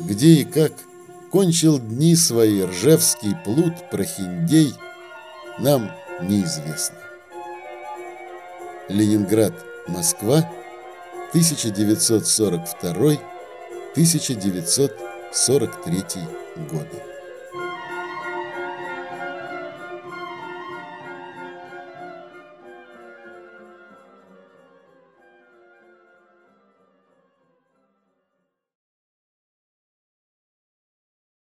Где и как кончил дни свои ржевский плут Прохиндей, нам неизвестно. Ленинград, Москва, 1942-1943 годы.